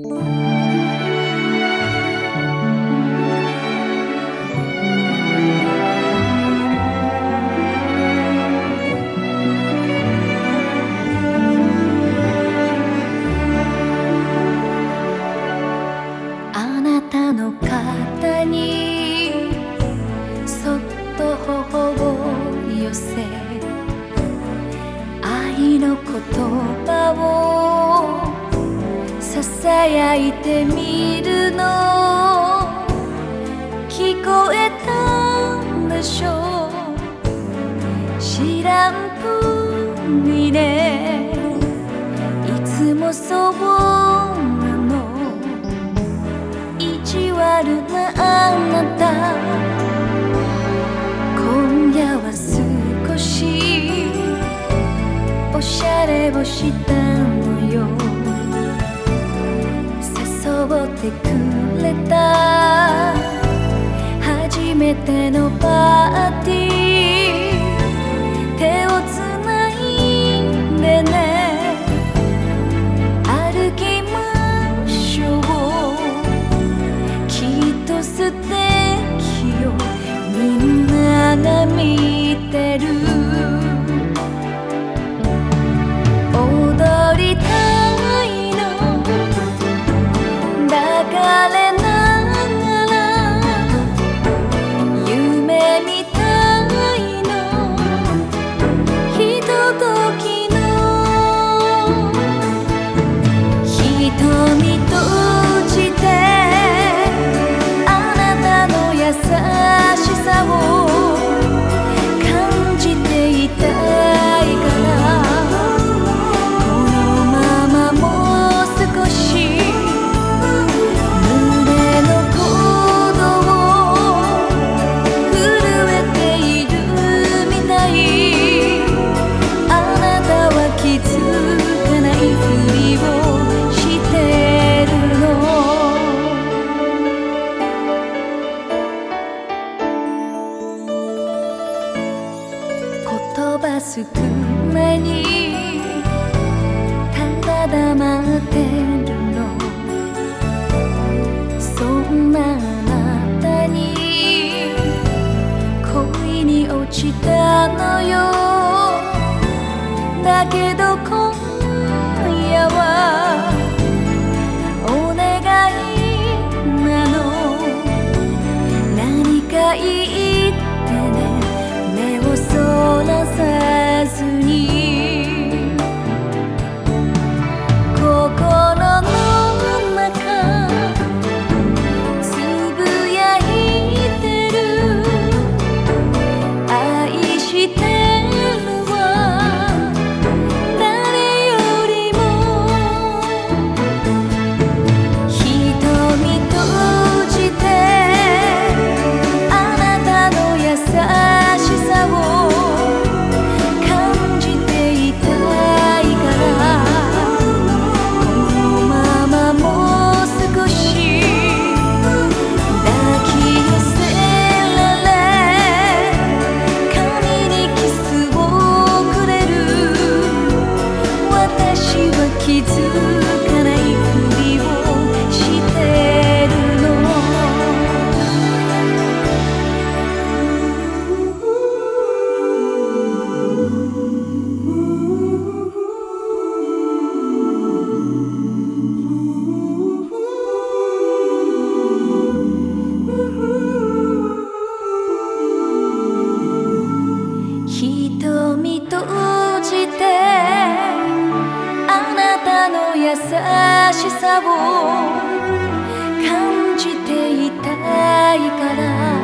あなたの肩にそっと頬を寄せささやいてみるの。聞こえたんでしょう。知らんぷりね。いつもそうなの。意地悪なあなた。今夜は少し。おしゃれをしたってくれた。初めてのパーティー。手をつないでね。歩きましょう。きっと素敵言葉少めにただ黙ってるの。そんなあなたに恋に落ちたのよ。だけどさを感じていたいから。